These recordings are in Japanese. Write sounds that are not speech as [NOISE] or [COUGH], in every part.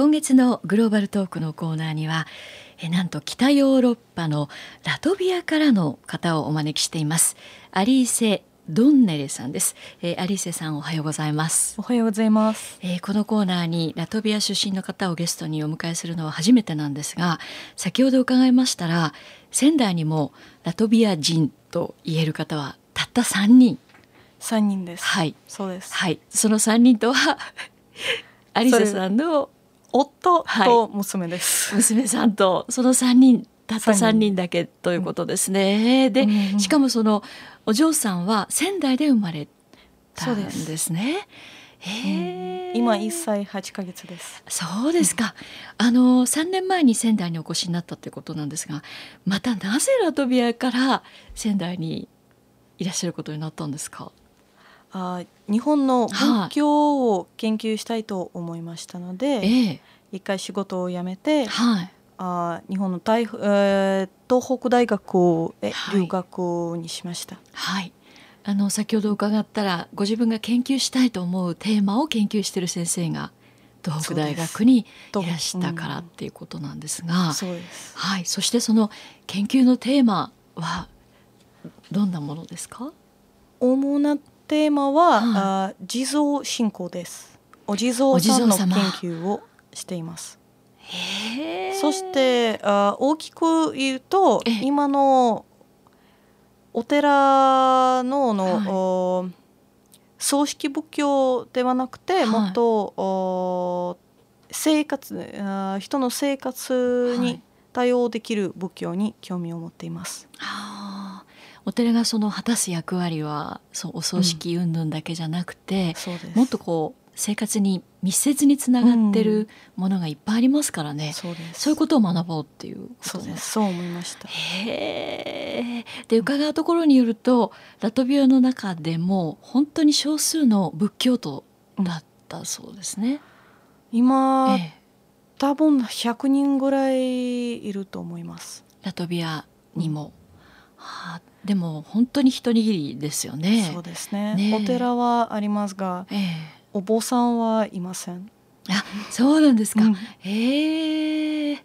今月のグローバルトークのコーナーにはえなんと北ヨーロッパのラトビアからの方をお招きしています。アリーセドンネレさんです、えー、アリーセさんおはようございます。おはようございます、えー、このコーナーにラトビア出身の方をゲストにお迎えするのは初めてなんですが先ほど伺いましたら仙台にもラトビア人と言える方はたった3人。3人です。はい。そうです。はい。その3人とはアリセさんの夫と娘です、はい、娘さんとその3人たった3人だけということですね。うん、で、うん、しかもそのお嬢さんは仙台で生まれたんですね。へ今1歳8ヶ月です。そうですか。あの3年前に仙台にお越しになったということなんですがまたなぜラトビアから仙台にいらっしゃることになったんですか？あ日本の仏教を研究したいと思いましたので、はい、一回仕事を辞めて、はい、あ日本の大、えー、東北大学へ留学にしました。はい、はい、あの先ほど伺ったらご自分が研究したいと思うテーマを研究している先生が東北大学にいらしたからっていうことなんですが、そうです。はい、そしてその研究のテーマはどんなものですか？主なテーマは、はあ地蔵信仰です。お地蔵さんの研究をしています。そしてあ大きく言うと今のお寺のの、はい、葬式仏教ではなくて、はい、もっと生活あ人の生活に対応できる仏教に興味を持っています。はい、お寺がその果たす役割はそうお葬式云々だけじゃなくて、うん、もっとこう生活に密接につながってるものがいっぱいありますからね、うん、そうそういうことを学ぼうっていうことです。そう思いました。へで伺うところによるとラトビアの中でも本当に少数の仏教徒だったそうですね、今、ええ、多分100人ぐらいいると思います。ラトビアにも、うん、はあ、でも本当に一握りですよねそうですね、ね、お寺はありますが、ええお坊さんはいません。あ、そうなんですか。うん、へえ。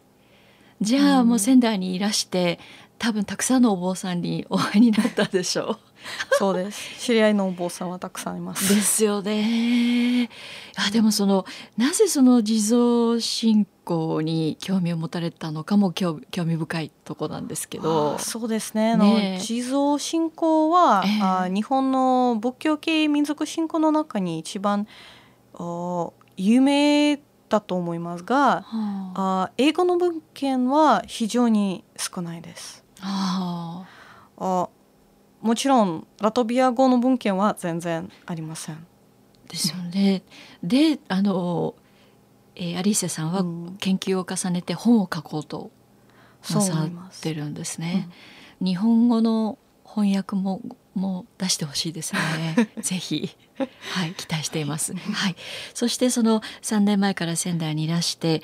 じゃあ、もう仙台にいらして多分たくさんのお坊さんにお会いになったでしょう。[LAUGHS] そうです。知り合いのお坊さんはたくさんいます。ですよね。あでもそのなぜその地蔵信仰に興味を持たれたのかも興興味深いとこなんですけど。そうですね。ね地蔵信仰は、えー、あ日本の仏教系民族信仰の中に一番有名だと思いますが、はあ、あ英語の文献は非常に少ないです。はあ、あもちろんラトビア語の文献は全然ありません。ですよね。であの、えー、アリーセさんは研究を重ねて本を書こうとなさってるんですね。うん、日本語の翻訳もも出してほしいですね。[LAUGHS] ぜひ、はい、期待しています。[LAUGHS] はい、そしてその3年前から仙台にいらして、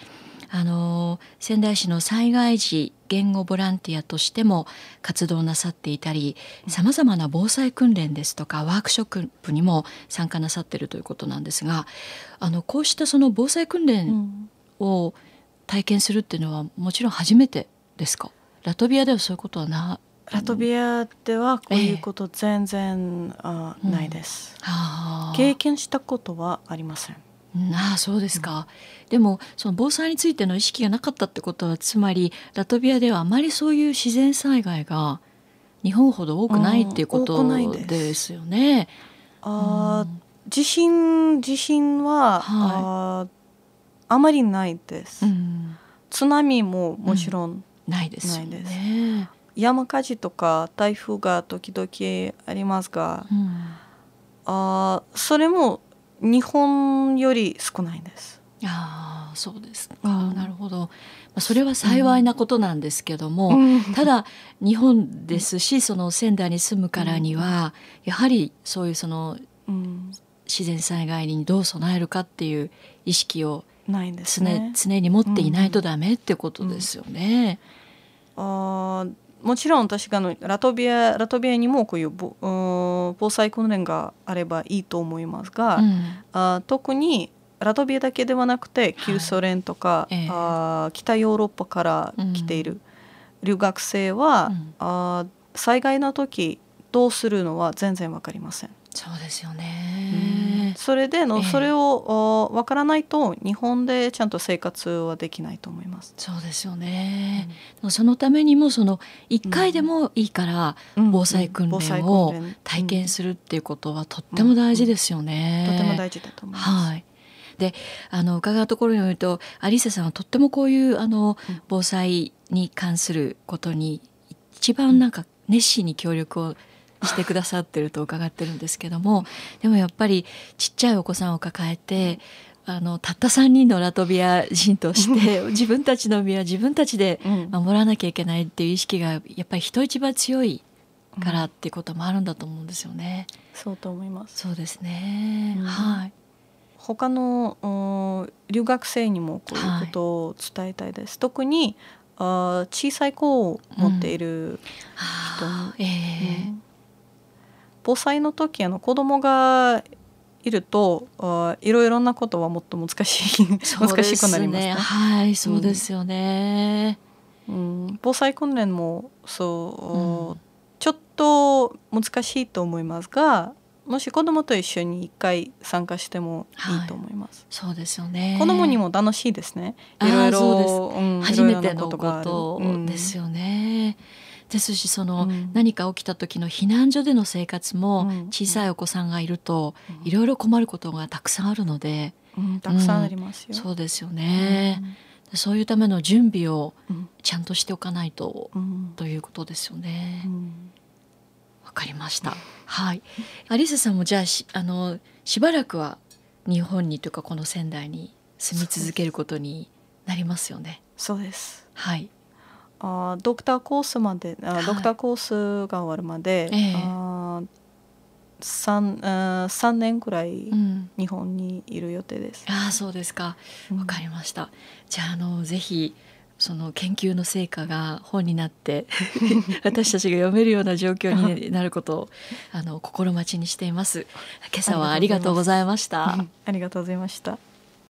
あの仙台市の災害時言語ボランティアとしても活動なさっていたりさまざまな防災訓練ですとかワークショップにも参加なさっているということなんですがあのこうしたその防災訓練を体験するっていうのはもちろん初めてですか？ラトビアではそういうことはなラトビアではこういうこと全然、えあないです、うん、経験したことはありませんああそうですか、うん、でもその防災についての意識がなかったってことはつまりラトビアではあまりそういう自然災害が日本ほど多くないっていうことです。よね。うん、あ地震地震は、はい、ああまりないです、うん、津波ももちろん、ないですよね。山火事とか台風が時々ありますが、うん、あそれも日本より少ないです。あそうですか、うん、なるほど。それは幸いなことなんですけども、うん、ただ日本ですしその仙台に住むからには、やはりそういうその、自然災害にどう備えるかっていう意識を常,、ね、常に持っていないとダメってことですよね。あもちろん確かにラトビアラトビアにもこういう防災訓練があればいいと思いますが、うん、あ特にラトビアだけではなくて旧ソ連とか、はい、あ北ヨーロッパから来ている留学生は、うん、あ災害の時どうするのは全然わかりません。そうですよね、うん、それでの、えー、それをわからないと日本でちゃんと生活はできないと思います。そうですよね。うん、そのためにもその一回でもいいから防災訓練を体験するっていうことはとっても大事ですよね。とても大事だと思います。はい。であの伺うところによるとアリサさんはとってもこういうあの防災に関することに一番なんか熱心に協力をしてくださってると伺ってるんですけどもでもやっぱりちっちゃいお子さんを抱えてあのたった3人のラトビア人として自分たちの身は自分たちで守らなきゃいけないっていう意識がやっぱり人一番強いからっていうこともあるんだと思うんですよね。そうと思います。そうですね。うん、はい。他の留学生にもこういうことを伝えたいです。はい、特にあ小さい子を持っている人に、うんえーうん、防災の時あの子供がいるとあいろいろなことはもっと難しい難しくなりますね。はいそうですよね、うん、防災訓練もそう、ちょっと難しいと思いますがもし子供と一緒に一回参加してもいいと思います。はい、そうですよね。子供にも楽しいですね。いろいろ、うん、初めてのことですよね。うん、ですしその、うん、何か起きた時の避難所での生活も小さいお子さんがいると、いろいろ困ることがたくさんあるので、たくさんありますよ。そうですよね。そういうための準備をちゃんとしておかないと、ということですよね。わかりました。はい。アリスさんもじゃあしあのしばらくは日本にというかこの仙台に住み続けることになりますよね。そうです。はい。あドクターコースまであ、はい、ドクターコースが終わるまで、ええ、あ三三年くらい日本にいる予定です。うん、ああそうですか。わかりました。うん、じゃああのぜひ。その研究の成果が本になって [LAUGHS] 私たちが読めるような状況になることをあの心待ちにしています今朝はありがとうございました [LAUGHS] ありがとうございました